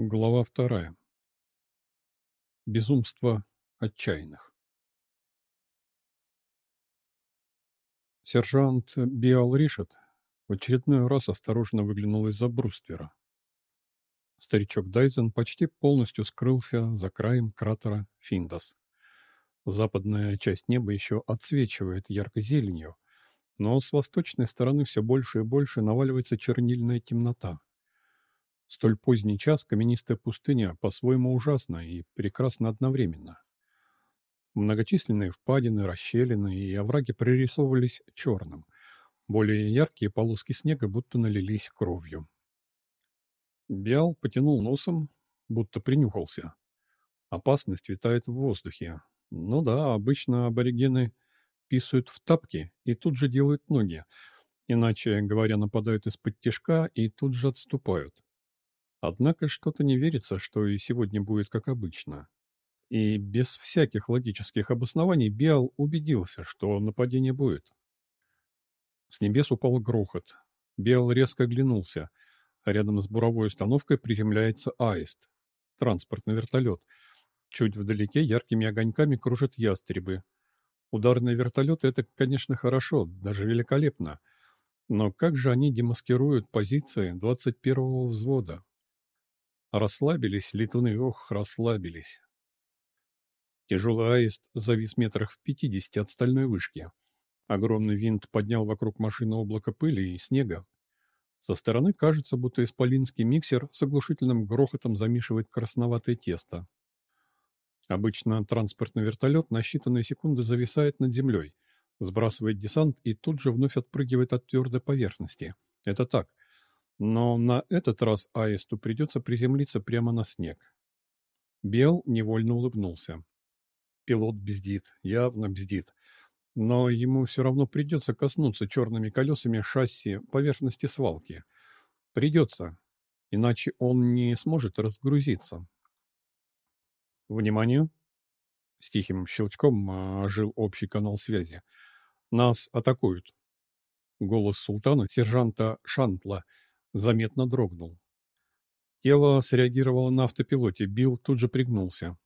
Глава вторая. Безумство отчаянных. Сержант Биал Ришет в очередной раз осторожно выглянул из-за бруствера. Старичок Дайзен почти полностью скрылся за краем кратера Финдас. Западная часть неба еще отсвечивает ярко-зеленью, но с восточной стороны все больше и больше наваливается чернильная темнота. Столь поздний час каменистая пустыня по-своему ужасна и прекрасна одновременно. Многочисленные впадины, расщелины и овраги прорисовывались черным. Более яркие полоски снега будто налились кровью. Биал потянул носом, будто принюхался. Опасность витает в воздухе. Ну да, обычно аборигены писают в тапки и тут же делают ноги. Иначе, говоря, нападают из-под тяжка и тут же отступают. Однако что-то не верится, что и сегодня будет как обычно. И без всяких логических обоснований Биал убедился, что нападение будет. С небес упал грохот. Биал резко оглянулся. Рядом с буровой установкой приземляется аист. Транспортный вертолет. Чуть вдалеке яркими огоньками кружат ястребы. Ударные вертолеты — это, конечно, хорошо, даже великолепно. Но как же они демаскируют позиции 21-го взвода? Расслабились летуны, ох, расслабились. Тяжелый аист завис метрах в пятидесяти от стальной вышки. Огромный винт поднял вокруг машины облако пыли и снега. Со стороны кажется, будто исполинский миксер с оглушительным грохотом замешивает красноватое тесто. Обычно транспортный вертолет на считанные секунды зависает над землей, сбрасывает десант и тут же вновь отпрыгивает от твердой поверхности. Это так, но на этот раз аисту придется приземлиться прямо на снег. Бел невольно улыбнулся. Пилот бздит, явно бздит. Но ему все равно придется коснуться черными колесами шасси поверхности свалки. Придется, иначе он не сможет разгрузиться. Внимание! С тихим щелчком ожил общий канал связи. Нас атакуют. Голос султана, сержанта Шантла, заметно дрогнул. Тело среагировало на автопилоте, Билл тут же пригнулся.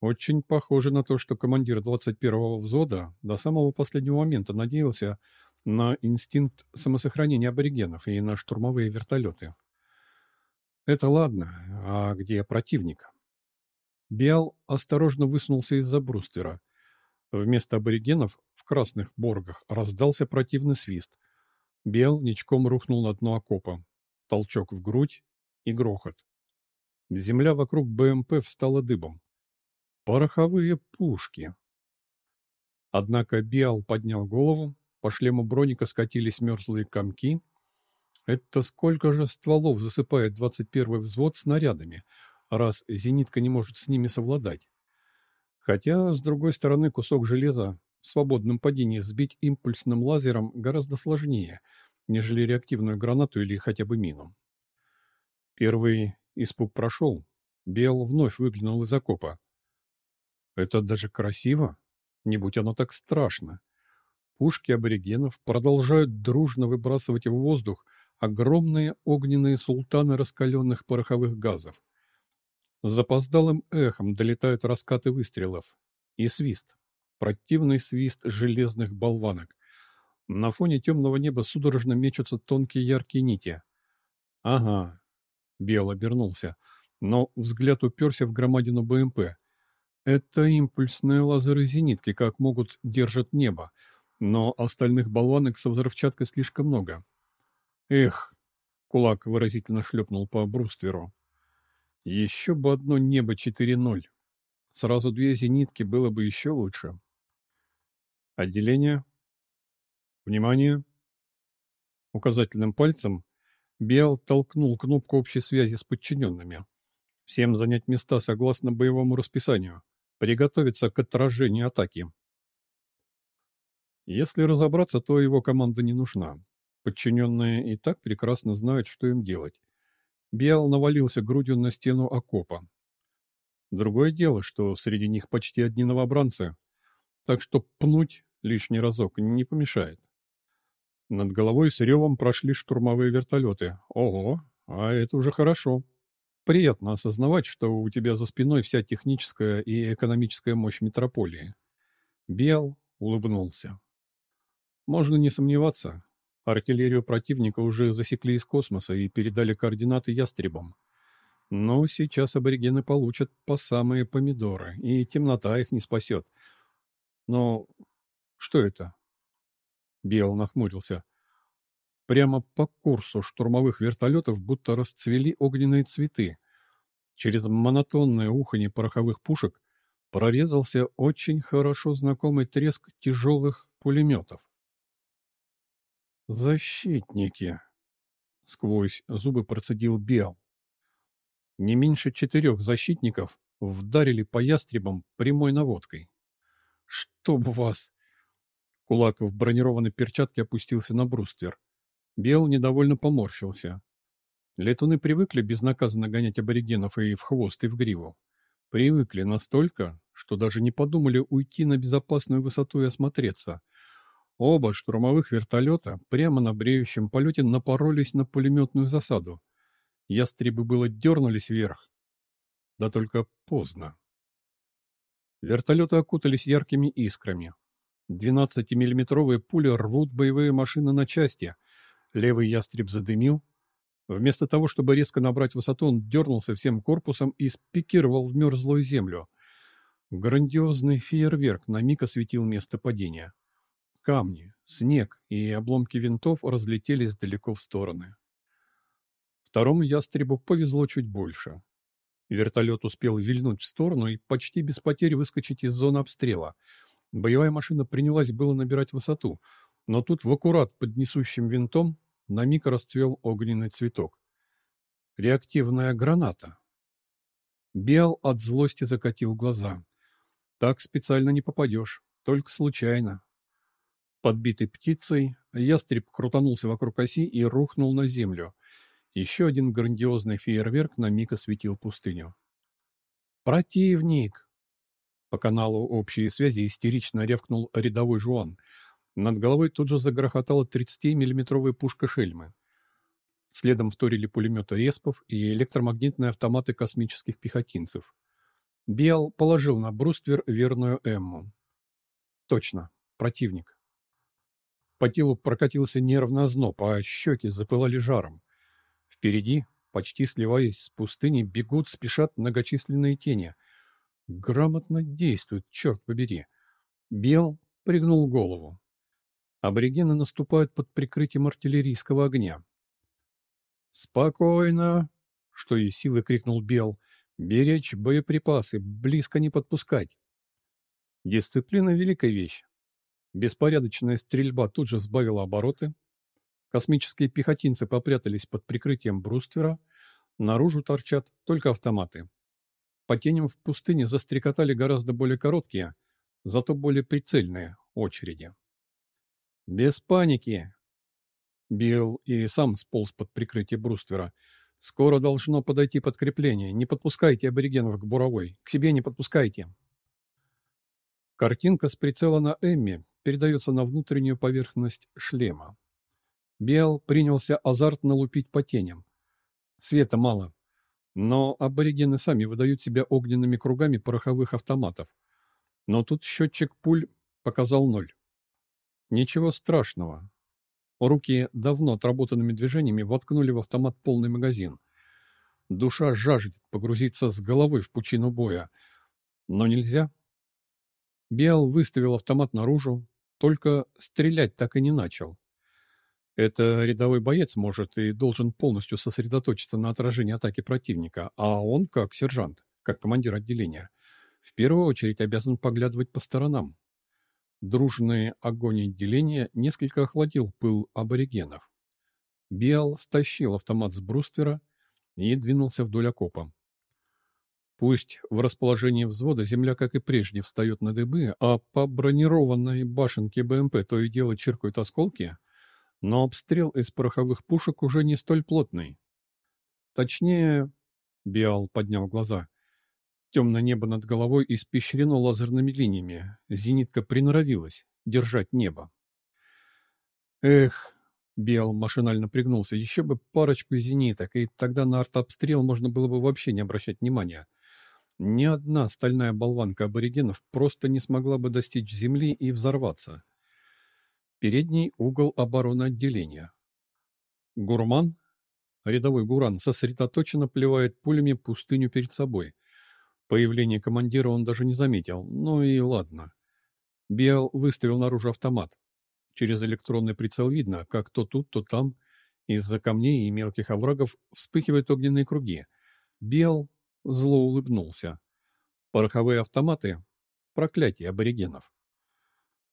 Очень похоже на то, что командир 21-го взвода до самого последнего момента надеялся на инстинкт самосохранения аборигенов и на штурмовые вертолеты. Это ладно, а где противник? Биал осторожно высунулся из-за бруствера. Вместо аборигенов в красных боргах раздался противный свист, Бел ничком рухнул на дно окопа. Толчок в грудь и грохот. Земля вокруг БМП встала дыбом. Пороховые пушки. Однако Биал поднял голову, по шлему броника скатились мерзлые комки. Это сколько же стволов засыпает 21-й взвод снарядами, раз зенитка не может с ними совладать? Хотя, с другой стороны, кусок железа в свободном падении сбить импульсным лазером гораздо сложнее, нежели реактивную гранату или хотя бы мину. Первый испуг прошел. Бел вновь выглянул из окопа. Это даже красиво. Не будь оно так страшно. Пушки аборигенов продолжают дружно выбрасывать в воздух огромные огненные султаны раскаленных пороховых газов. Запоздалым эхом долетают раскаты выстрелов и свист противный свист железных болванок. На фоне темного неба судорожно мечутся тонкие яркие нити. «Ага», — Бел обернулся, но взгляд уперся в громадину БМП. «Это импульсные лазеры-зенитки, как могут, держат небо, но остальных болванок со взрывчаткой слишком много». «Эх», — кулак выразительно шлепнул по брустверу. «Еще бы одно небо 4.0. Сразу две зенитки было бы еще лучше». Отделение. Внимание. Указательным пальцем Биал толкнул кнопку общей связи с подчиненными. Всем занять места согласно боевому расписанию. Приготовиться к отражению атаки. Если разобраться, то его команда не нужна. Подчиненные и так прекрасно знают, что им делать. Биал навалился грудью на стену окопа. Другое дело, что среди них почти одни новобранцы, так что пнуть лишний разок не помешает. Над головой с ревом прошли штурмовые вертолеты. Ого, а это уже хорошо. Приятно осознавать, что у тебя за спиной вся техническая и экономическая мощь метрополии. Бел улыбнулся. Можно не сомневаться, артиллерию противника уже засекли из космоса и передали координаты ястребам. Но сейчас аборигены получат по самые помидоры, и темнота их не спасет. Но что это? Бел нахмурился. Прямо по курсу штурмовых вертолетов будто расцвели огненные цветы. Через монотонное уханье пороховых пушек прорезался очень хорошо знакомый треск тяжелых пулеметов. «Защитники!» — сквозь зубы процедил Бел. Не меньше четырех защитников вдарили по ястребам прямой наводкой. «Чтоб вас!» Кулак в бронированной перчатке опустился на бруствер. Бел недовольно поморщился. Летуны привыкли безнаказанно гонять аборигенов и в хвост, и в гриву. Привыкли настолько, что даже не подумали уйти на безопасную высоту и осмотреться. Оба штурмовых вертолета прямо на бреющем полете напоролись на пулеметную засаду. Ястребы было дернулись вверх. Да только поздно. Вертолеты окутались яркими искрами. 12-миллиметровые пули рвут боевые машины на части. Левый ястреб задымил. Вместо того, чтобы резко набрать высоту, он дернулся всем корпусом и спикировал в мерзлую землю. Грандиозный фейерверк на миг осветил место падения. Камни, снег и обломки винтов разлетелись далеко в стороны. Второму ястребу повезло чуть больше. Вертолет успел вильнуть в сторону и почти без потерь выскочить из зоны обстрела — Боевая машина принялась было набирать высоту, но тут в аккурат под несущим винтом на миг расцвел огненный цветок. Реактивная граната. Бел от злости закатил глаза. Так специально не попадешь, только случайно. Подбитый птицей, ястреб крутанулся вокруг оси и рухнул на землю. Еще один грандиозный фейерверк на миг осветил пустыню. «Противник!» По каналу общей связи истерично ревкнул рядовой Жуан. Над головой тут же загрохотала 30-миллиметровая пушка «Шельмы». Следом вторили пулеметы «Респов» и электромагнитные автоматы космических пехотинцев. Биал положил на бруствер верную Эмму. Точно, противник. По телу прокатился нервный озноб, а щеки запылали жаром. Впереди, почти сливаясь с пустыней, бегут, спешат многочисленные тени — Грамотно действует, черт побери. Бел пригнул голову. Аборигены наступают под прикрытием артиллерийского огня. «Спокойно!» — что и силы крикнул Бел. «Беречь боеприпасы, близко не подпускать!» Дисциплина — великая вещь. Беспорядочная стрельба тут же сбавила обороты. Космические пехотинцы попрятались под прикрытием бруствера. Наружу торчат только автоматы. По теням в пустыне застрекотали гораздо более короткие, зато более прицельные очереди. «Без паники!» Билл и сам сполз под прикрытие бруствера. «Скоро должно подойти подкрепление. Не подпускайте аборигенов к буровой. К себе не подпускайте!» Картинка с прицела на Эмми передается на внутреннюю поверхность шлема. Бел принялся азартно лупить по теням. Света мало. Но аборигены сами выдают себя огненными кругами пороховых автоматов. Но тут счетчик пуль показал ноль. Ничего страшного. Руки давно отработанными движениями воткнули в автомат полный магазин. Душа жаждет погрузиться с головой в пучину боя. Но нельзя. Биал выставил автомат наружу, только стрелять так и не начал. Это рядовой боец может и должен полностью сосредоточиться на отражении атаки противника, а он, как сержант, как командир отделения, в первую очередь обязан поглядывать по сторонам. Дружный огонь отделения несколько охладил пыл аборигенов. Биал стащил автомат с бруствера и двинулся вдоль окопа. Пусть в расположении взвода земля, как и прежде, встает на дыбы, а по бронированной башенке БМП то и дело чиркают осколки, но обстрел из пороховых пушек уже не столь плотный. Точнее, Биал поднял глаза. Темное небо над головой испещрено лазерными линиями. Зенитка приноровилась держать небо. Эх, Биал машинально пригнулся. Еще бы парочку зениток, и тогда на артобстрел можно было бы вообще не обращать внимания. Ни одна стальная болванка аборигенов просто не смогла бы достичь земли и взорваться. Передний угол обороны отделения. Гурман, рядовой гуран, сосредоточенно плевает пулями пустыню перед собой. Появление командира он даже не заметил. Ну и ладно. Биал выставил наружу автомат. Через электронный прицел видно, как то тут, то там из-за камней и мелких оврагов вспыхивают огненные круги. Биал зло улыбнулся. Пороховые автоматы — проклятие аборигенов.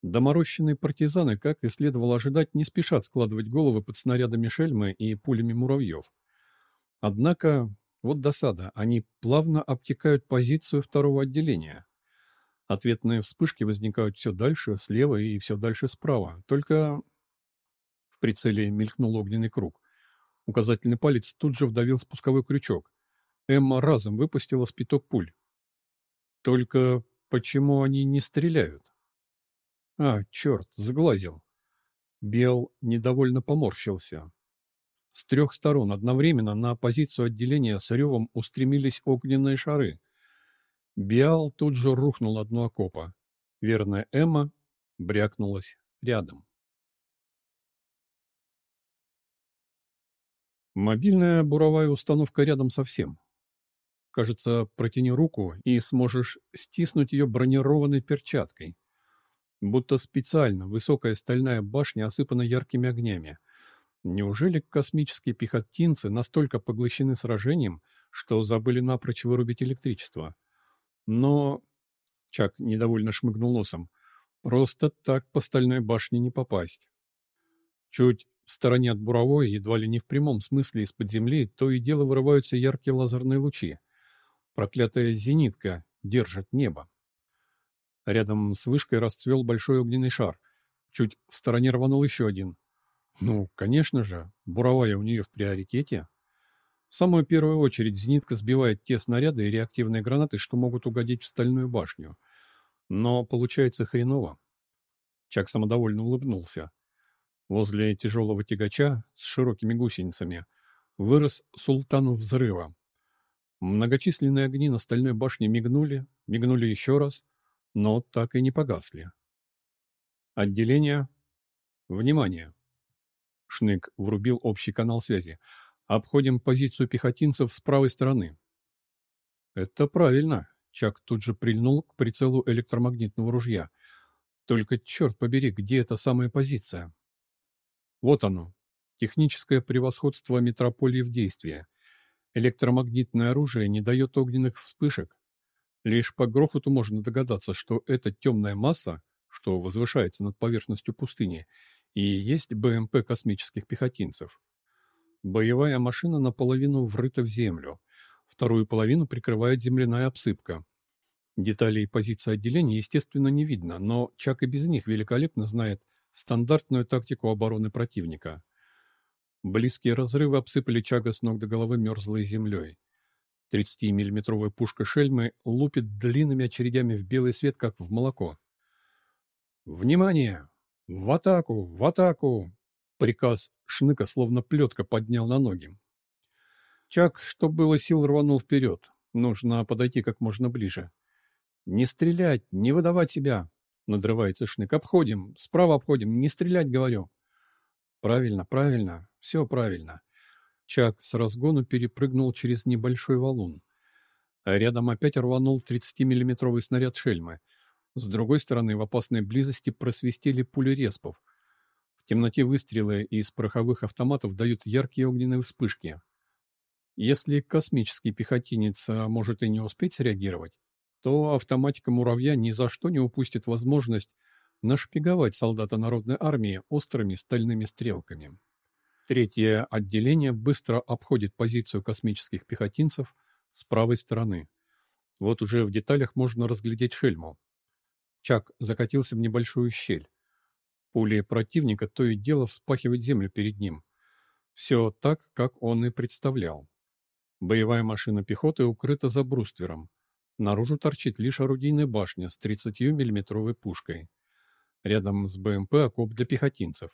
Доморощенные партизаны, как и следовало ожидать, не спешат складывать головы под снарядами шельмы и пулями муравьев. Однако, вот досада, они плавно обтекают позицию второго отделения. Ответные вспышки возникают все дальше, слева и все дальше справа. Только в прицеле мелькнул огненный круг. Указательный палец тут же вдавил спусковой крючок. Эмма разом выпустила спиток пуль. Только почему они не стреляют? А, черт, сглазил. Бел недовольно поморщился. С трех сторон одновременно на позицию отделения с ревом устремились огненные шары. Биал тут же рухнул на дно окопа. Верная Эмма брякнулась рядом. Мобильная буровая установка рядом совсем. Кажется, протяни руку и сможешь стиснуть ее бронированной перчаткой. Будто специально высокая стальная башня осыпана яркими огнями. Неужели космические пехотинцы настолько поглощены сражением, что забыли напрочь вырубить электричество? Но... Чак недовольно шмыгнул носом. Просто так по стальной башне не попасть. Чуть в стороне от буровой, едва ли не в прямом смысле из-под земли, то и дело вырываются яркие лазерные лучи. Проклятая зенитка держит небо. Рядом с вышкой расцвел большой огненный шар. Чуть в стороне рванул еще один. Ну, конечно же, буровая у нее в приоритете. В самую первую очередь зенитка сбивает те снаряды и реактивные гранаты, что могут угодить в стальную башню. Но получается хреново. Чак самодовольно улыбнулся. Возле тяжелого тягача с широкими гусеницами вырос султан взрыва. Многочисленные огни на стальной башне мигнули, мигнули еще раз, но так и не погасли. Отделение. Внимание! Шнык врубил общий канал связи. Обходим позицию пехотинцев с правой стороны. Это правильно. Чак тут же прильнул к прицелу электромагнитного ружья. Только, черт побери, где эта самая позиция? Вот оно. Техническое превосходство метрополии в действии. Электромагнитное оружие не дает огненных вспышек, Лишь по грохоту можно догадаться, что эта темная масса, что возвышается над поверхностью пустыни, и есть БМП космических пехотинцев. Боевая машина наполовину врыта в землю, вторую половину прикрывает земляная обсыпка. Деталей позиции отделения, естественно, не видно, но Чак и без них великолепно знает стандартную тактику обороны противника. Близкие разрывы обсыпали Чага с ног до головы мерзлой землей. 30-миллиметровая пушка Шельмы лупит длинными очередями в белый свет, как в молоко. «Внимание! В атаку! В атаку!» Приказ Шныка словно плетка поднял на ноги. Чак, что было сил, рванул вперед. Нужно подойти как можно ближе. «Не стрелять! Не выдавать себя!» — надрывается Шнык. «Обходим! Справа обходим! Не стрелять, говорю!» «Правильно, правильно! Все правильно!» Чак с разгону перепрыгнул через небольшой валун. А рядом опять рванул 30-миллиметровый снаряд шельмы. С другой стороны, в опасной близости просвистели пули респов. В темноте выстрелы из пороховых автоматов дают яркие огненные вспышки. Если космический пехотинец а, может и не успеть среагировать, то автоматика «Муравья» ни за что не упустит возможность нашпиговать солдата народной армии острыми стальными стрелками. Третье отделение быстро обходит позицию космических пехотинцев с правой стороны. Вот уже в деталях можно разглядеть шельму. Чак закатился в небольшую щель. Пули противника то и дело вспахивают землю перед ним. Все так, как он и представлял. Боевая машина пехоты укрыта за бруствером. Наружу торчит лишь орудийная башня с 30 миллиметровой пушкой. Рядом с БМП окоп для пехотинцев.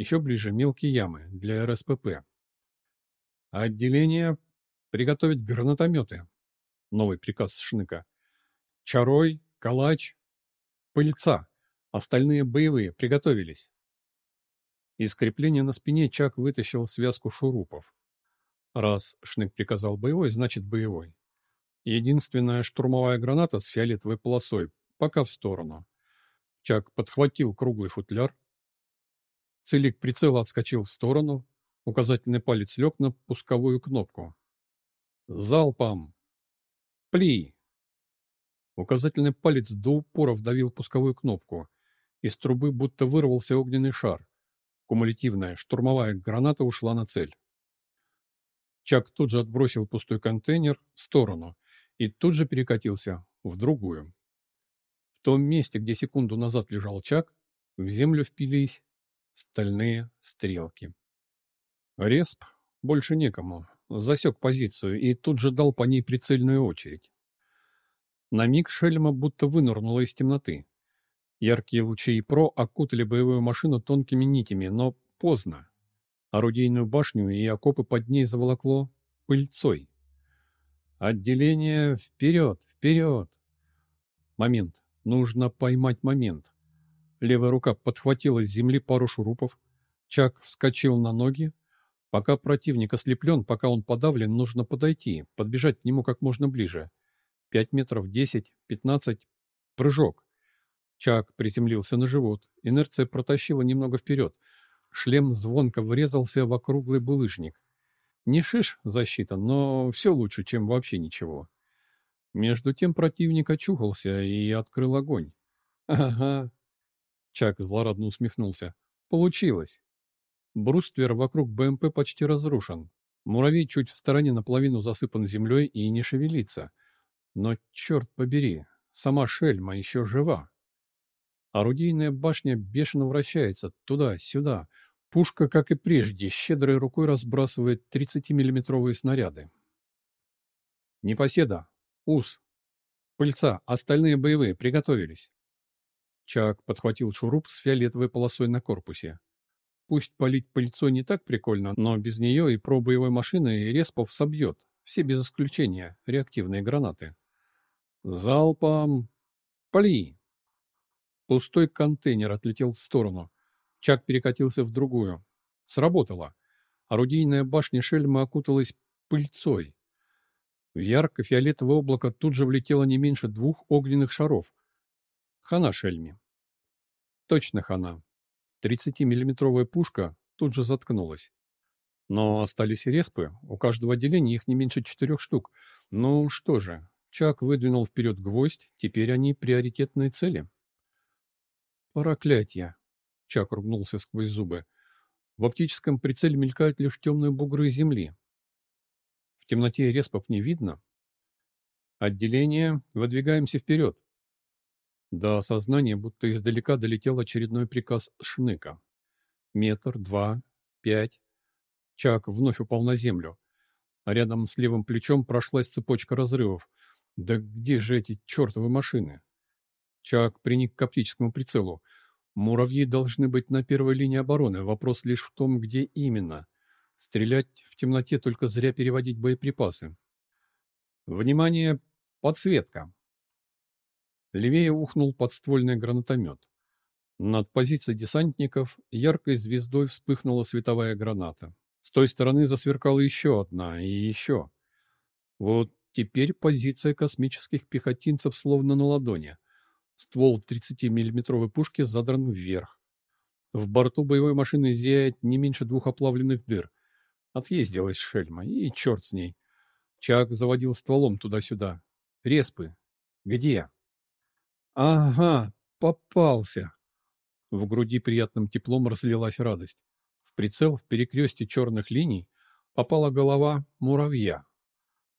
Еще ближе мелкие ямы для РСПП. Отделение приготовить гранатометы. Новый приказ Шныка. Чарой, Калач, Пыльца. Остальные боевые приготовились. Из крепления на спине Чак вытащил связку шурупов. Раз Шнык приказал боевой, значит боевой. Единственная штурмовая граната с фиолетовой полосой, пока в сторону. Чак подхватил круглый футляр. Целик прицела отскочил в сторону. Указательный палец лег на пусковую кнопку. «Залпом! Пли!» Указательный палец до упора вдавил пусковую кнопку. Из трубы будто вырвался огненный шар. Кумулятивная штурмовая граната ушла на цель. Чак тут же отбросил пустой контейнер в сторону и тут же перекатился в другую. В том месте, где секунду назад лежал Чак, в землю впились стальные стрелки. Респ больше некому, засек позицию и тут же дал по ней прицельную очередь. На миг шельма будто вынырнула из темноты. Яркие лучи и ПРО окутали боевую машину тонкими нитями, но поздно. Орудийную башню и окопы под ней заволокло пыльцой. Отделение вперед, вперед! Момент. Нужно поймать момент. Левая рука подхватила с земли пару шурупов. Чак вскочил на ноги. Пока противник ослеплен, пока он подавлен, нужно подойти, подбежать к нему как можно ближе. Пять метров, десять, пятнадцать. Прыжок. Чак приземлился на живот. Инерция протащила немного вперед. Шлем звонко врезался в округлый булыжник. Не шиш защита, но все лучше, чем вообще ничего. Между тем противник очухался и открыл огонь. «Ага». Чак злорадно усмехнулся. «Получилось». Бруствер вокруг БМП почти разрушен. Муравей чуть в стороне наполовину засыпан землей и не шевелится. Но, черт побери, сама шельма еще жива. Орудийная башня бешено вращается туда-сюда. Пушка, как и прежде, щедрой рукой разбрасывает 30-миллиметровые снаряды. «Непоседа! Ус! Пыльца! Остальные боевые! Приготовились!» Чак подхватил шуруп с фиолетовой полосой на корпусе. Пусть палить пыльцой не так прикольно, но без нее и про боевой машины и респов собьет. Все без исключения. Реактивные гранаты. «Залпом! Пали!» Пустой контейнер отлетел в сторону. Чак перекатился в другую. Сработало. Орудийная башня шельма окуталась пыльцой. В ярко-фиолетовое облако тут же влетело не меньше двух огненных шаров. Хана шельме. Точно хана. 30-миллиметровая пушка тут же заткнулась. Но остались респы, у каждого отделения их не меньше четырех штук. Ну что же, Чак выдвинул вперед гвоздь, теперь они приоритетные цели. «Проклятье!» — Чак ругнулся сквозь зубы. «В оптическом прицеле мелькают лишь темные бугры земли. В темноте респов не видно. Отделение, выдвигаемся вперед!» До осознания будто издалека долетел очередной приказ Шныка. Метр, два, пять. Чак вновь упал на землю. А рядом с левым плечом прошлась цепочка разрывов. Да где же эти чертовы машины? Чак приник к оптическому прицелу. Муравьи должны быть на первой линии обороны. Вопрос лишь в том, где именно. Стрелять в темноте только зря переводить боеприпасы. Внимание! Подсветка! Левее ухнул подствольный гранатомет. Над позицией десантников яркой звездой вспыхнула световая граната. С той стороны засверкала еще одна и еще. Вот теперь позиция космических пехотинцев словно на ладони — Ствол 30-миллиметровой пушки задран вверх. В борту боевой машины зияет не меньше двух оплавленных дыр. Отъездилась шельма, и черт с ней. Чак заводил стволом туда-сюда. Респы. Где? Ага, попался. В груди приятным теплом разлилась радость. В прицел в перекрестье черных линий попала голова муравья.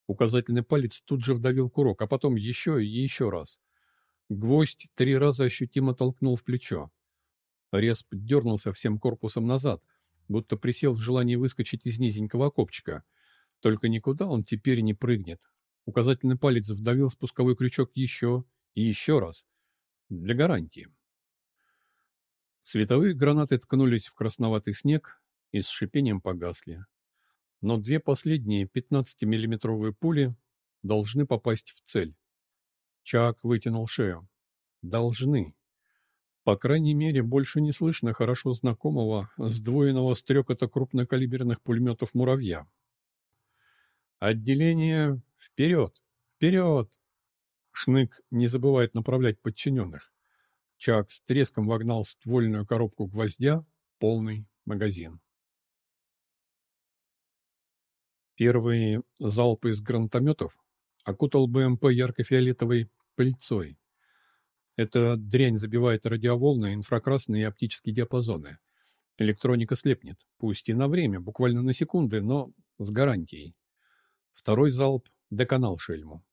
Указательный палец тут же вдавил курок, а потом еще и еще раз. Гвоздь три раза ощутимо толкнул в плечо. Респ дернулся всем корпусом назад, будто присел в желании выскочить из низенького окопчика. Только никуда он теперь не прыгнет. Указательный палец вдавил спусковой крючок еще и еще раз. Для гарантии. Световые гранаты ткнулись в красноватый снег и с шипением погасли. Но две последние 15-миллиметровые пули должны попасть в цель. Чак вытянул шею. Должны. По крайней мере, больше не слышно хорошо знакомого сдвоенного стрекота крупнокалиберных пулеметов «Муравья». «Отделение вперед! Вперед!» Шнык не забывает направлять подчиненных. Чак с треском вогнал ствольную коробку гвоздя, полный магазин. Первые залпы из гранатометов окутал БМП ярко-фиолетовой пыльцой. Эта дрянь забивает радиоволны, инфракрасные и оптические диапазоны. Электроника слепнет, пусть и на время, буквально на секунды, но с гарантией. Второй залп доконал шельму.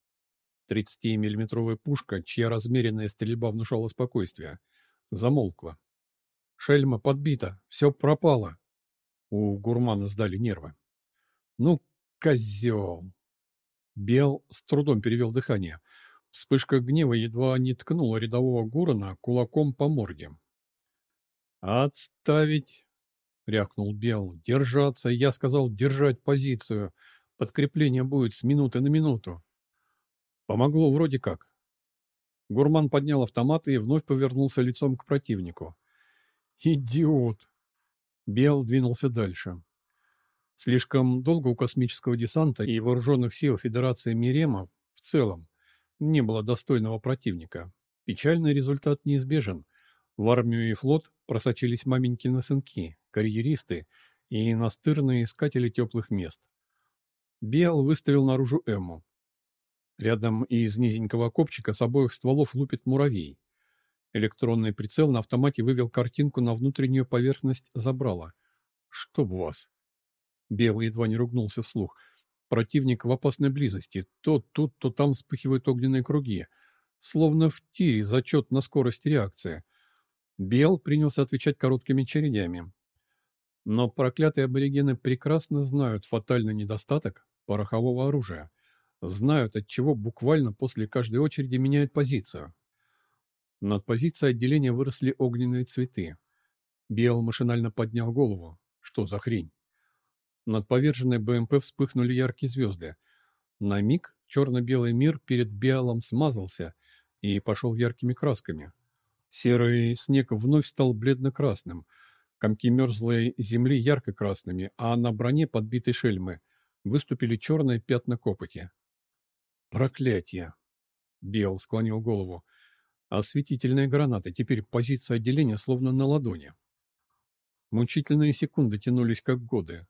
30-миллиметровая пушка, чья размеренная стрельба внушала спокойствие, замолкла. Шельма подбита, все пропало. У гурмана сдали нервы. Ну, козел! Бел с трудом перевел дыхание. Вспышка гнева едва не ткнула рядового Гурана кулаком по морде. «Отставить!» — рявкнул Бел. «Держаться! Я сказал держать позицию. Подкрепление будет с минуты на минуту». Помогло вроде как. Гурман поднял автомат и вновь повернулся лицом к противнику. «Идиот!» Бел двинулся дальше. Слишком долго у космического десанта и вооруженных сил Федерации Мирема в целом не было достойного противника. Печальный результат неизбежен. В армию и флот просочились маменькины сынки, карьеристы и настырные искатели теплых мест. Бел выставил наружу Эмму. Рядом из низенького копчика с обоих стволов лупит муравей. Электронный прицел на автомате вывел картинку на внутреннюю поверхность забрала. «Чтоб вас!» Белый едва не ругнулся вслух. Противник в опасной близости. То тут, то там вспыхивают огненные круги. Словно в тире зачет на скорость реакции. Бел принялся отвечать короткими чередями. Но проклятые аборигены прекрасно знают фатальный недостаток порохового оружия. Знают, от чего буквально после каждой очереди меняют позицию. Над позицией отделения выросли огненные цветы. Бел машинально поднял голову. Что за хрень? Над поверженной БМП вспыхнули яркие звезды. На миг черно-белый мир перед Биалом смазался и пошел яркими красками. Серый снег вновь стал бледно-красным, комки мерзлой земли ярко-красными, а на броне подбитой шельмы выступили черные пятна копоти. «Проклятие!» — Бел склонил голову. «Осветительные гранаты. Теперь позиция отделения словно на ладони». Мучительные секунды тянулись как годы.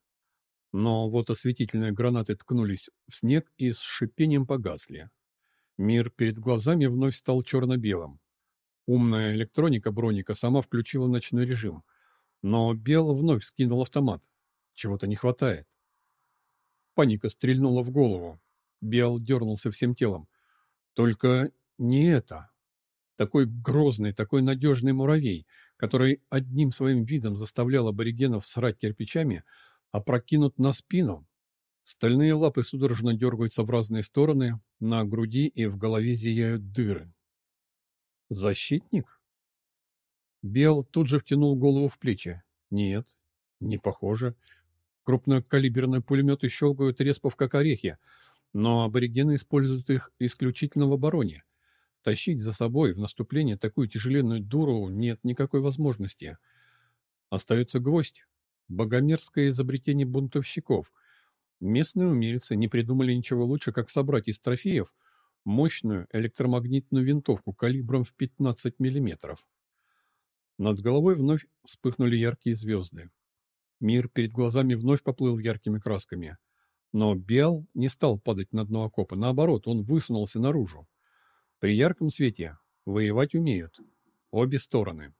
Но вот осветительные гранаты ткнулись в снег и с шипением погасли. Мир перед глазами вновь стал черно-белым. Умная электроника броника сама включила ночной режим. Но Бел вновь скинул автомат. Чего-то не хватает. Паника стрельнула в голову. Бел дернулся всем телом. Только не это. Такой грозный, такой надежный муравей, который одним своим видом заставлял аборигенов срать кирпичами – опрокинут на спину. Стальные лапы судорожно дергаются в разные стороны, на груди и в голове зияют дыры. Защитник? Бел тут же втянул голову в плечи. Нет, не похоже. Крупнокалиберные пулеметы щелкают респов как орехи, но аборигены используют их исключительно в обороне. Тащить за собой в наступление такую тяжеленную дуру нет никакой возможности. Остается гвоздь. Богомерзкое изобретение бунтовщиков. Местные умельцы не придумали ничего лучше, как собрать из трофеев мощную электромагнитную винтовку калибром в 15 мм. Над головой вновь вспыхнули яркие звезды. Мир перед глазами вновь поплыл яркими красками. Но Биал не стал падать на дно окопа. Наоборот, он высунулся наружу. При ярком свете воевать умеют. Обе стороны.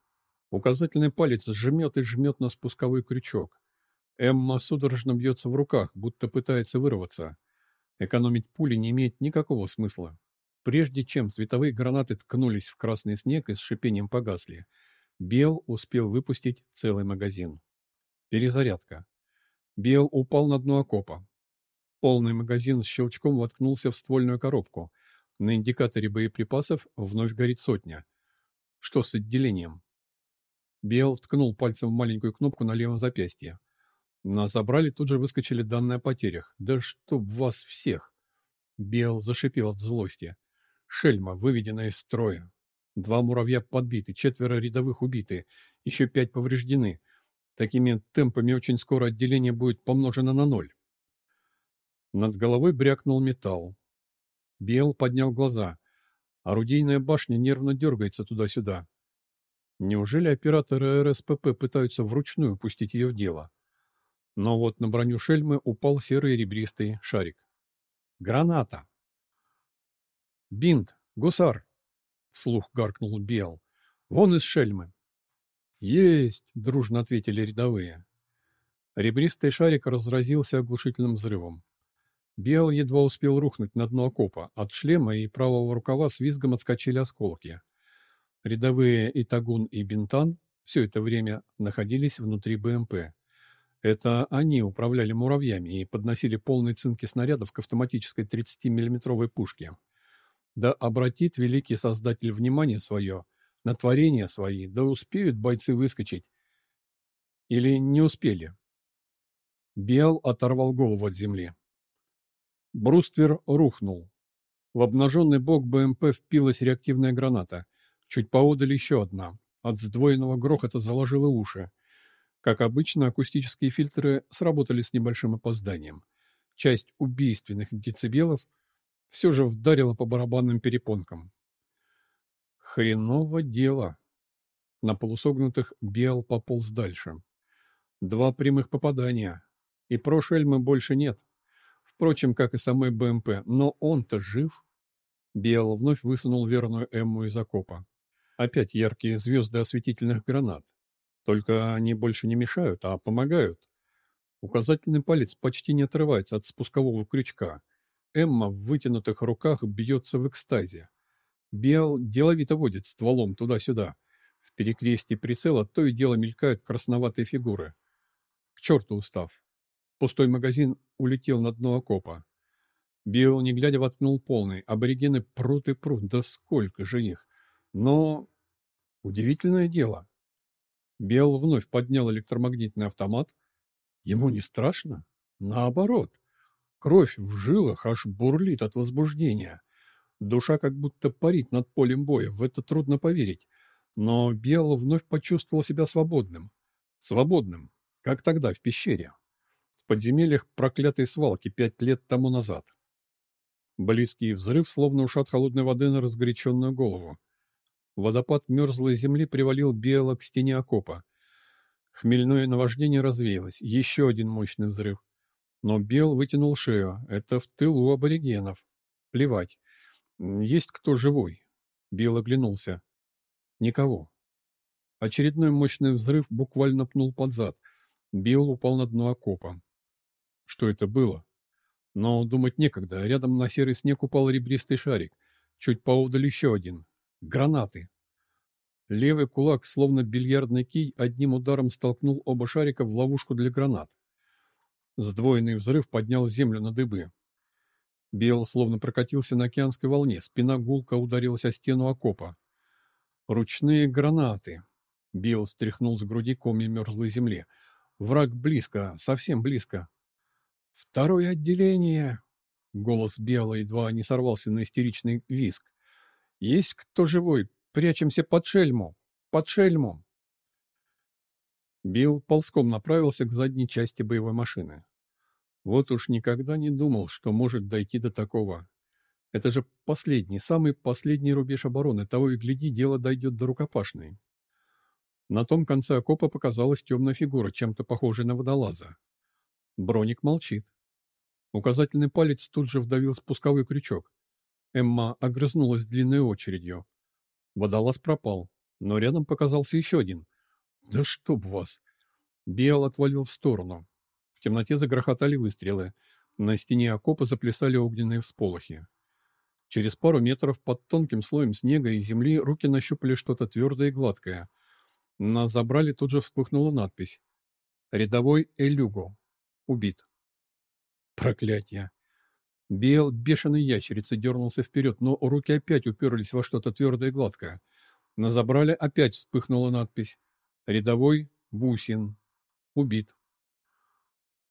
Указательный палец жмет и жмет на спусковой крючок. Эмма судорожно бьется в руках, будто пытается вырваться. Экономить пули не имеет никакого смысла. Прежде чем световые гранаты ткнулись в красный снег и с шипением погасли, Бел успел выпустить целый магазин. Перезарядка. Бел упал на дно окопа. Полный магазин с щелчком воткнулся в ствольную коробку. На индикаторе боеприпасов вновь горит сотня. Что с отделением? Бел ткнул пальцем в маленькую кнопку на левом запястье. На забрали тут же выскочили данные о потерях. «Да чтоб вас всех!» Бел зашипел от злости. «Шельма выведена из строя. Два муравья подбиты, четверо рядовых убиты, еще пять повреждены. Такими темпами очень скоро отделение будет помножено на ноль». Над головой брякнул металл. Бел поднял глаза. Орудийная башня нервно дергается туда-сюда. Неужели операторы РСПП пытаются вручную пустить ее в дело? Но вот на броню шельмы упал серый ребристый шарик. Граната! Бинт! Гусар! Слух гаркнул Бел. Вон из шельмы! Есть! Дружно ответили рядовые. Ребристый шарик разразился оглушительным взрывом. Бел едва успел рухнуть на дно окопа. От шлема и правого рукава с визгом отскочили осколки. Рядовые Итагун и Бинтан все это время находились внутри БМП. Это они управляли муравьями и подносили полные цинки снарядов к автоматической 30 миллиметровой пушке. Да обратит великий создатель внимание свое на творения свои, да успеют бойцы выскочить. Или не успели. Бел оторвал голову от земли. Бруствер рухнул. В обнаженный бок БМП впилась реактивная граната. Чуть поодаль еще одна. От сдвоенного грохота заложило уши. Как обычно, акустические фильтры сработали с небольшим опозданием. Часть убийственных децибелов все же вдарила по барабанным перепонкам. Хреново дело. На полусогнутых Бел пополз дальше. Два прямых попадания. И про шельмы больше нет. Впрочем, как и самой БМП. Но он-то жив. Бел вновь высунул верную Эмму из окопа. Опять яркие звезды осветительных гранат. Только они больше не мешают, а помогают. Указательный палец почти не отрывается от спускового крючка. Эмма в вытянутых руках бьется в экстазе. Бел деловито водит стволом туда-сюда. В перекрестии прицела то и дело мелькают красноватые фигуры. К черту устав. Пустой магазин улетел на дно окопа. Билл, не глядя, воткнул полный. Аборигены прут и прут. Да сколько же их! Но... Удивительное дело. Бел вновь поднял электромагнитный автомат. Ему не страшно. Наоборот. Кровь в жилах аж бурлит от возбуждения. Душа как будто парит над полем боя. В это трудно поверить. Но Бел вновь почувствовал себя свободным. Свободным, как тогда в пещере. Подземельях проклятой свалки пять лет тому назад. Близкий взрыв, словно ушат холодной воды на разгоряченную голову. Водопад мерзлой земли привалил Биэла к стене окопа. Хмельное наваждение развеялось. Еще один мощный взрыв. Но Бел вытянул шею. Это в тылу аборигенов. Плевать. Есть кто живой. Бел оглянулся. Никого. Очередной мощный взрыв буквально пнул под зад. Билл упал на дно окопа. Что это было? Но думать некогда. Рядом на серый снег упал ребристый шарик. Чуть поодаль еще один. Гранаты. Левый кулак, словно бильярдный кий, одним ударом столкнул оба шарика в ловушку для гранат. Сдвоенный взрыв поднял землю на дыбы. Бел словно прокатился на океанской волне, спина гулко ударилась о стену окопа. Ручные гранаты. Бел стряхнул с груди коми мерзлой земли. Враг близко, совсем близко. «Второе отделение!» Голос Бела едва не сорвался на истеричный виск. Есть кто живой? Прячемся под шельму. Под шельму. Билл ползком направился к задней части боевой машины. Вот уж никогда не думал, что может дойти до такого. Это же последний, самый последний рубеж обороны. Того и гляди, дело дойдет до рукопашной. На том конце окопа показалась темная фигура, чем-то похожая на водолаза. Броник молчит. Указательный палец тут же вдавил спусковой крючок. Эмма огрызнулась длинной очередью. Водолаз пропал, но рядом показался еще один. «Да чтоб вас!» Биал отвалил в сторону. В темноте загрохотали выстрелы. На стене окопа заплясали огненные всполохи. Через пару метров под тонким слоем снега и земли руки нащупали что-то твердое и гладкое. На забрали тут же вспыхнула надпись. «Рядовой Элюго. Убит». Проклятие! Бел бешеной ящерицей дернулся вперед, но руки опять уперлись во что-то твердое и гладкое. На забрале опять вспыхнула надпись Рядовой Бусин. Убит.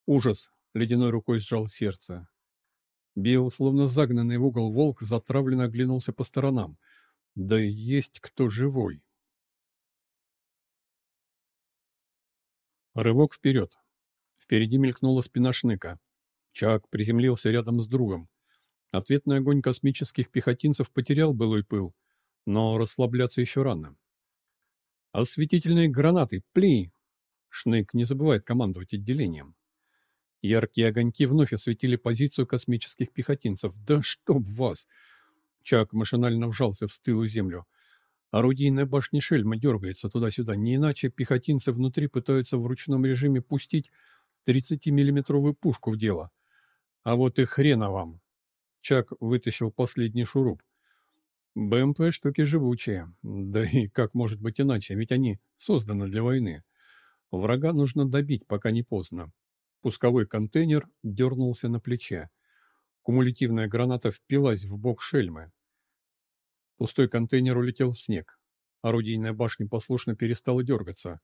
Ужас ледяной рукой сжал сердце. Бил, словно загнанный в угол волк, затравленно оглянулся по сторонам. Да есть кто живой. Рывок вперед. Впереди мелькнула спина Шныка. Чак приземлился рядом с другом. Ответный огонь космических пехотинцев потерял былой пыл, но расслабляться еще рано. «Осветительные гранаты! Пли!» Шнык не забывает командовать отделением. Яркие огоньки вновь осветили позицию космических пехотинцев. «Да чтоб вас!» Чак машинально вжался в стылую землю. Орудийная башня Шельма дергается туда-сюда. Не иначе пехотинцы внутри пытаются в ручном режиме пустить 30-миллиметровую пушку в дело. А вот и хрена вам. Чак вытащил последний шуруп. БМП штуки живучие. Да и как может быть иначе, ведь они созданы для войны. Врага нужно добить, пока не поздно. Пусковой контейнер дернулся на плече. Кумулятивная граната впилась в бок шельмы. Пустой контейнер улетел в снег. Орудийная башня послушно перестала дергаться.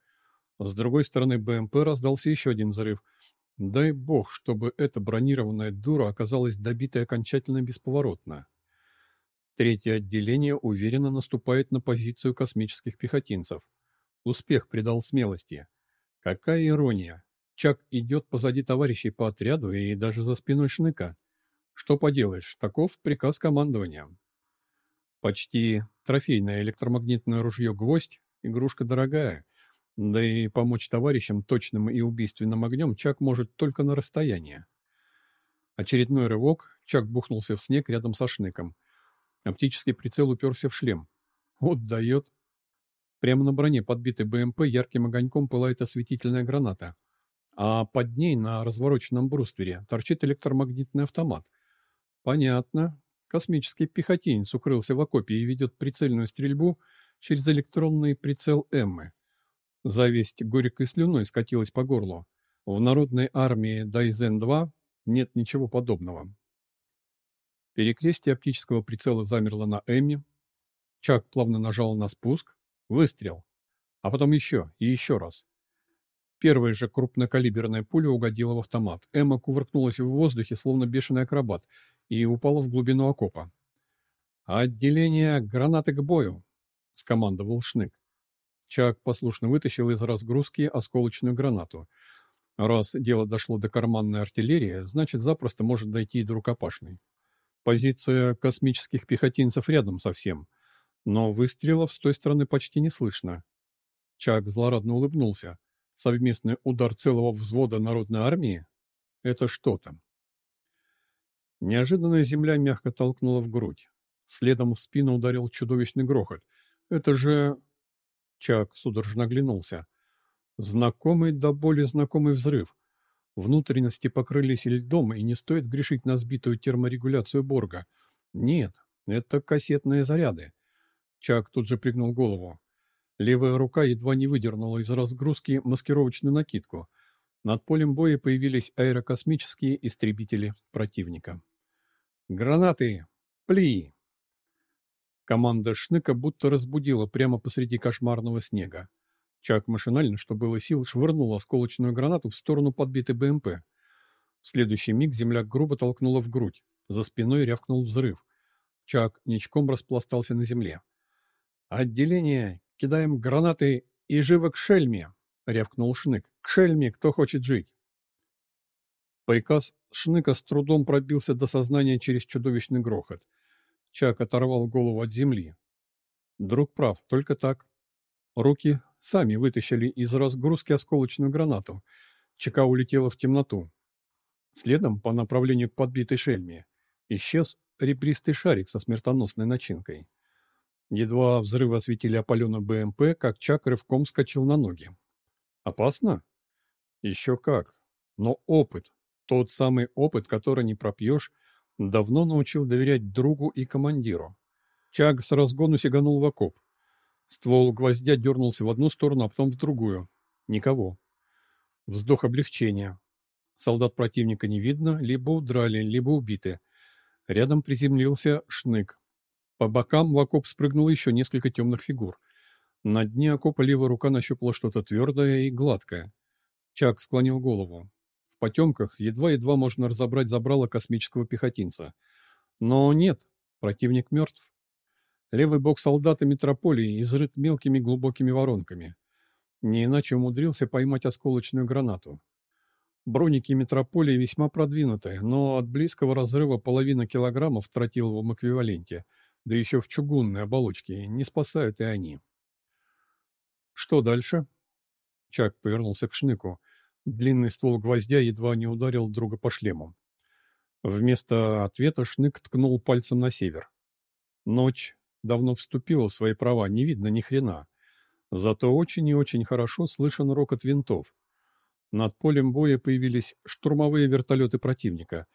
С другой стороны БМП раздался еще один взрыв. Дай бог, чтобы эта бронированная дура оказалась добитой окончательно бесповоротно. Третье отделение уверенно наступает на позицию космических пехотинцев. Успех придал смелости. Какая ирония! Чак идет позади товарищей по отряду и даже за спиной Шныка. Что поделаешь, таков приказ командования. Почти трофейное электромагнитное ружье «Гвоздь» — игрушка дорогая, да и помочь товарищам точным и убийственным огнем Чак может только на расстоянии. Очередной рывок, Чак бухнулся в снег рядом со Шныком. Оптический прицел уперся в шлем. Вот дает. Прямо на броне подбитой БМП ярким огоньком пылает осветительная граната а под ней на развороченном бруствере торчит электромагнитный автомат. Понятно. Космический пехотинец укрылся в окопе и ведет прицельную стрельбу через электронный прицел Эммы. Зависть горькой слюной скатилась по горлу. В народной армии Дайзен-2 нет ничего подобного. Перекрестие оптического прицела замерло на Эмме. Чак плавно нажал на спуск. Выстрел. А потом еще и еще раз. Первая же крупнокалиберная пуля угодила в автомат. Эмма кувыркнулась в воздухе, словно бешеный акробат, и упала в глубину окопа. «Отделение гранаты к бою!» — скомандовал Шнык. Чак послушно вытащил из разгрузки осколочную гранату. Раз дело дошло до карманной артиллерии, значит, запросто может дойти и до рукопашной. Позиция космических пехотинцев рядом совсем, но выстрелов с той стороны почти не слышно. Чак злорадно улыбнулся. Совместный удар целого взвода народной армии — это что-то. Неожиданно земля мягко толкнула в грудь. Следом в спину ударил чудовищный грохот. Это же... Чак судорожно оглянулся. Знакомый до боли знакомый взрыв. Внутренности покрылись льдом, и не стоит грешить на сбитую терморегуляцию Борга. Нет, это кассетные заряды. Чак тут же пригнул голову. Левая рука едва не выдернула из разгрузки маскировочную накидку. Над полем боя появились аэрокосмические истребители противника. «Гранаты! Пли!» Команда Шныка будто разбудила прямо посреди кошмарного снега. Чак машинально, что было сил, швырнул осколочную гранату в сторону подбитой БМП. В следующий миг земля грубо толкнула в грудь. За спиной рявкнул взрыв. Чак ничком распластался на земле. «Отделение! Кидаем гранаты и живо к шельме!» — рявкнул Шнык. «К шельме, кто хочет жить!» Приказ Шныка с трудом пробился до сознания через чудовищный грохот. Чак оторвал голову от земли. Друг прав, только так. Руки сами вытащили из разгрузки осколочную гранату. Чека улетела в темноту. Следом, по направлению к подбитой шельме, исчез ребристый шарик со смертоносной начинкой. Едва взрывы осветили опаленную БМП, как Чак рывком скачал на ноги. Опасно? Еще как. Но опыт, тот самый опыт, который не пропьешь, давно научил доверять другу и командиру. Чак с разгону сиганул в окоп. Ствол гвоздя дернулся в одну сторону, а потом в другую. Никого. Вздох облегчения. Солдат противника не видно, либо удрали, либо убиты. Рядом приземлился шнык. По бокам в окоп спрыгнуло еще несколько темных фигур. На дне окопа левая рука нащупала что-то твердое и гладкое. Чак склонил голову. Потемках едва-едва можно разобрать забрало космического пехотинца. Но нет, противник мертв. Левый бок солдата метрополии изрыт мелкими глубокими воронками. Не иначе умудрился поймать осколочную гранату. Броники метрополии весьма продвинутые, но от близкого разрыва половина килограмма в тротиловом эквиваленте, да еще в чугунной оболочке, не спасают и они. Что дальше? Чак повернулся к Шныку. Длинный ствол гвоздя едва не ударил друга по шлему. Вместо ответа Шнык ткнул пальцем на север. Ночь давно вступила в свои права, не видно ни хрена. Зато очень и очень хорошо слышен рокот винтов. Над полем боя появились штурмовые вертолеты противника.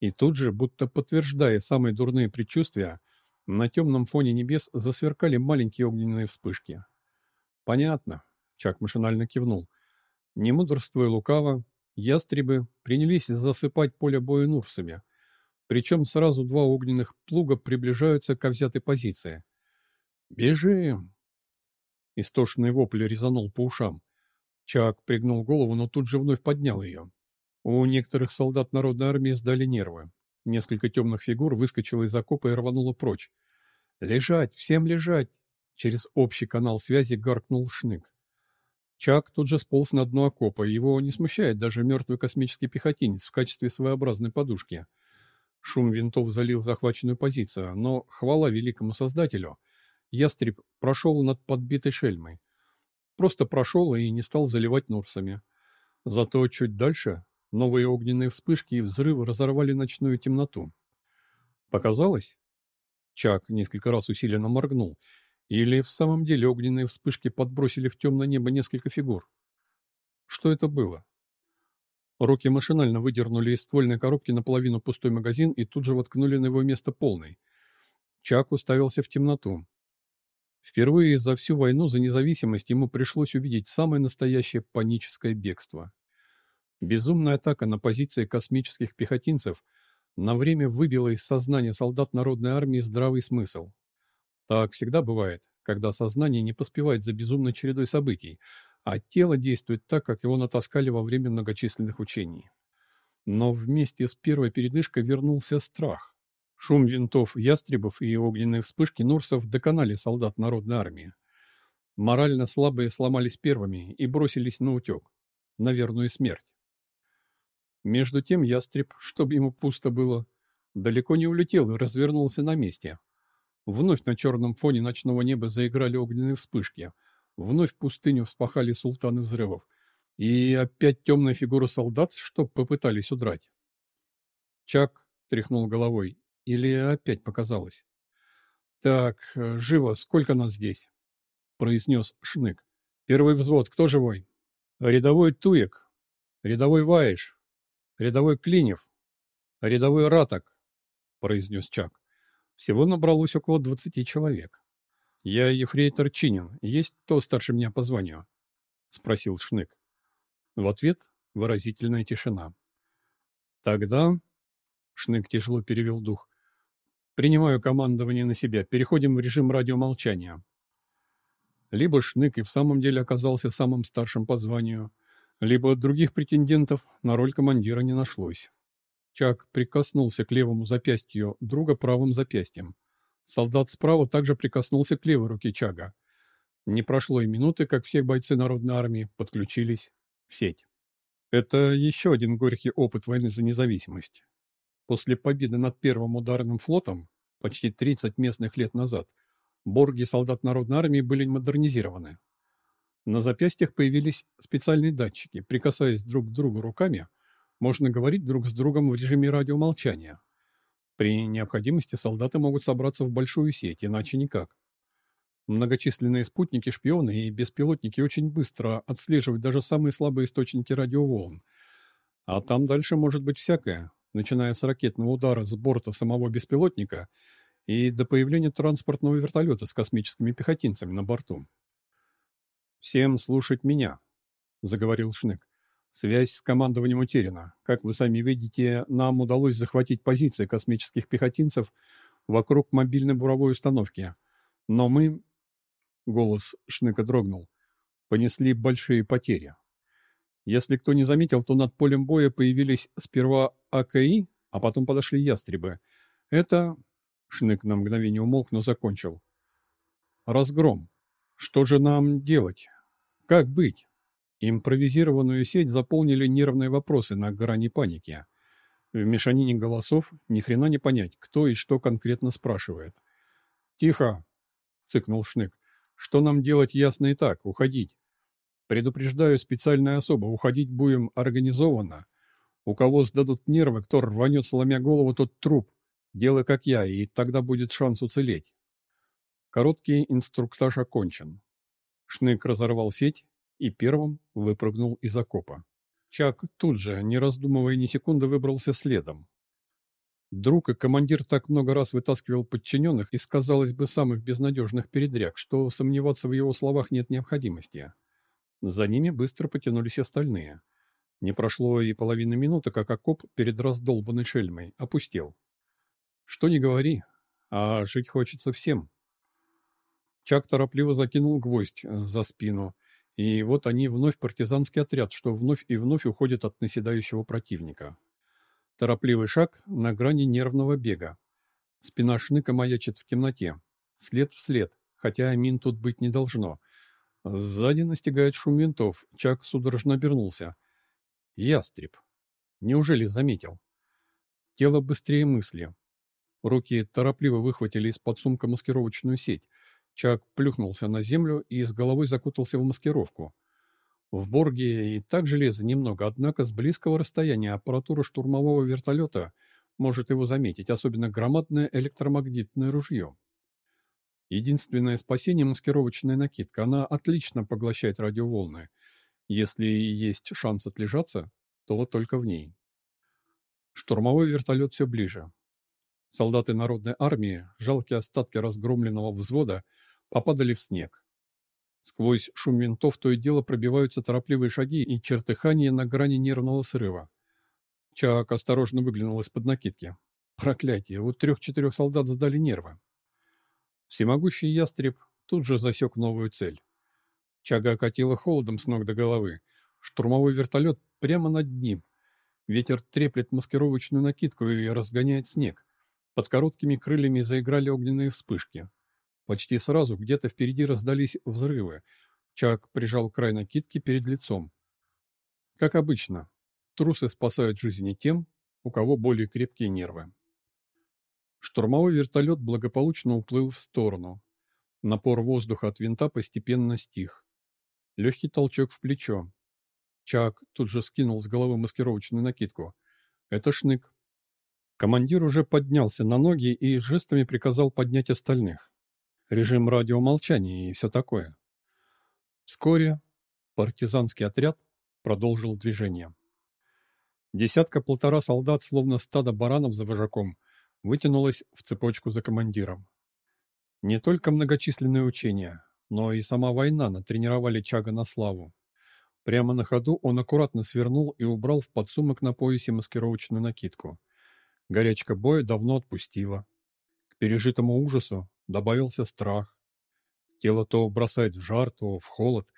И тут же, будто подтверждая самые дурные предчувствия, на темном фоне небес засверкали маленькие огненные вспышки. «Понятно», — Чак машинально кивнул. Не мудрствуя лукаво, ястребы принялись засыпать поле боя нурсами. Причем сразу два огненных плуга приближаются к взятой позиции. «Бежим!» Истошный вопль резанул по ушам. Чак пригнул голову, но тут же вновь поднял ее. У некоторых солдат Народной армии сдали нервы. Несколько темных фигур выскочило из окопа и рвануло прочь. «Лежать! Всем лежать!» Через общий канал связи гаркнул Шнык. Чак тут же сполз на дно окопа, его не смущает даже мертвый космический пехотинец в качестве своеобразной подушки. Шум винтов залил захваченную позицию, но, хвала великому создателю, ястреб прошел над подбитой шельмой. Просто прошел и не стал заливать нурсами. Зато чуть дальше новые огненные вспышки и взрывы разорвали ночную темноту. Показалось? Чак несколько раз усиленно моргнул — или в самом деле огненные вспышки подбросили в темное небо несколько фигур? Что это было? Руки машинально выдернули из ствольной коробки наполовину пустой магазин и тут же воткнули на его место полный. Чак уставился в темноту. Впервые за всю войну за независимость ему пришлось увидеть самое настоящее паническое бегство. Безумная атака на позиции космических пехотинцев на время выбила из сознания солдат Народной армии здравый смысл. Так всегда бывает, когда сознание не поспевает за безумной чередой событий, а тело действует так, как его натаскали во время многочисленных учений. Но вместе с первой передышкой вернулся страх. Шум винтов ястребов и огненные вспышки Нурсов доконали солдат народной армии. Морально слабые сломались первыми и бросились на утек, на верную смерть. Между тем ястреб, чтобы ему пусто было, далеко не улетел и развернулся на месте, Вновь на черном фоне ночного неба заиграли огненные вспышки. Вновь пустыню вспахали султаны взрывов. И опять темная фигура солдат, что попытались удрать. Чак тряхнул головой. Или опять показалось. «Так, живо, сколько нас здесь?» произнес Шнык. «Первый взвод, кто живой?» «Рядовой Туек, рядовой Ваиш, рядовой Клинев, рядовой Раток», произнес Чак. Всего набралось около двадцати человек. «Я ефрейтор Чинин. Есть кто старше меня по званию?» — спросил Шнык. В ответ выразительная тишина. «Тогда...» — Шнык тяжело перевел дух. «Принимаю командование на себя. Переходим в режим радиомолчания». Либо Шнык и в самом деле оказался самым старшим по званию, либо других претендентов на роль командира не нашлось. Чак прикоснулся к левому запястью друга правым запястьем. Солдат справа также прикоснулся к левой руке Чага. Не прошло и минуты, как все бойцы Народной армии подключились в сеть. Это еще один горький опыт войны за независимость. После победы над Первым ударным флотом, почти 30 местных лет назад, борги солдат Народной армии были модернизированы. На запястьях появились специальные датчики. Прикасаясь друг к другу руками, можно говорить друг с другом в режиме радиомолчания. При необходимости солдаты могут собраться в большую сеть, иначе никак. Многочисленные спутники-шпионы и беспилотники очень быстро отслеживают даже самые слабые источники радиоволн. А там дальше может быть всякое, начиная с ракетного удара с борта самого беспилотника и до появления транспортного вертолета с космическими пехотинцами на борту. «Всем слушать меня», — заговорил Шнык. Связь с командованием утеряна. Как вы сами видите, нам удалось захватить позиции космических пехотинцев вокруг мобильной буровой установки. Но мы... Голос Шныка дрогнул. Понесли большие потери. Если кто не заметил, то над полем боя появились сперва АКИ, а потом подошли ястребы. Это... Шнык на мгновение умолк, но закончил. Разгром. Что же нам делать? Как быть? Импровизированную сеть заполнили нервные вопросы на грани паники. В мешанине голосов ни хрена не понять, кто и что конкретно спрашивает. «Тихо!» — цыкнул Шнык. «Что нам делать, ясно и так, уходить. Предупреждаю специальная особа, уходить будем организованно. У кого сдадут нервы, кто рванет, сломя голову, тот труп. Делай, как я, и тогда будет шанс уцелеть». Короткий инструктаж окончен. Шнык разорвал сеть и первым выпрыгнул из окопа. Чак тут же, не раздумывая ни секунды, выбрался следом. Друг и командир так много раз вытаскивал подчиненных из, казалось бы, самых безнадежных передряг, что сомневаться в его словах нет необходимости. За ними быстро потянулись остальные. Не прошло и половины минуты, как окоп перед раздолбанной шельмой опустел. Что ни говори, а жить хочется всем. Чак торопливо закинул гвоздь за спину и вот они вновь партизанский отряд, что вновь и вновь уходит от наседающего противника. Торопливый шаг на грани нервного бега. Спина шныка маячит в темноте. След в след, хотя мин тут быть не должно. Сзади настигает шум винтов. Чак судорожно обернулся. Ястреб. Неужели заметил? Тело быстрее мысли. Руки торопливо выхватили из-под сумка маскировочную сеть. Чак плюхнулся на землю и с головой закутался в маскировку. В Борге и так железа немного, однако с близкого расстояния аппаратура штурмового вертолета может его заметить, особенно громадное электромагнитное ружье. Единственное спасение – маскировочная накидка. Она отлично поглощает радиоволны. Если есть шанс отлежаться, то вот только в ней. Штурмовой вертолет все ближе. Солдаты народной армии, жалкие остатки разгромленного взвода, попадали в снег. Сквозь шум винтов то и дело пробиваются торопливые шаги и чертыхание на грани нервного срыва. Чак осторожно выглянул из-под накидки. Проклятие, у трех-четырех солдат сдали нервы. Всемогущий ястреб тут же засек новую цель. Чага окатила холодом с ног до головы. Штурмовой вертолет прямо над ним. Ветер треплет маскировочную накидку и разгоняет снег. Под короткими крыльями заиграли огненные вспышки. Почти сразу где-то впереди раздались взрывы. Чак прижал край накидки перед лицом. Как обычно, трусы спасают жизни тем, у кого более крепкие нервы. Штурмовой вертолет благополучно уплыл в сторону. Напор воздуха от винта постепенно стих. Легкий толчок в плечо. Чак тут же скинул с головы маскировочную накидку. Это шнык. Командир уже поднялся на ноги и жестами приказал поднять остальных режим радиомолчания и все такое. Вскоре партизанский отряд продолжил движение. Десятка-полтора солдат, словно стадо баранов за вожаком, вытянулось в цепочку за командиром. Не только многочисленные учения, но и сама война натренировали Чага на славу. Прямо на ходу он аккуратно свернул и убрал в подсумок на поясе маскировочную накидку. Горячка боя давно отпустила. К пережитому ужасу добавился страх. Тело то бросает в жар, то в холод.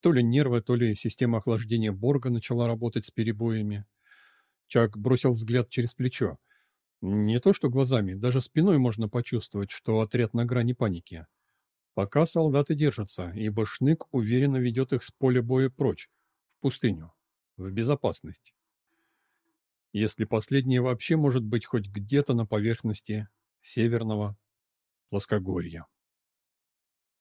То ли нервы, то ли система охлаждения Борга начала работать с перебоями. Чак бросил взгляд через плечо. Не то что глазами, даже спиной можно почувствовать, что отряд на грани паники. Пока солдаты держатся, ибо Шнык уверенно ведет их с поля боя прочь, в пустыню, в безопасность. Если последнее вообще может быть хоть где-то на поверхности Северного плоскогорья.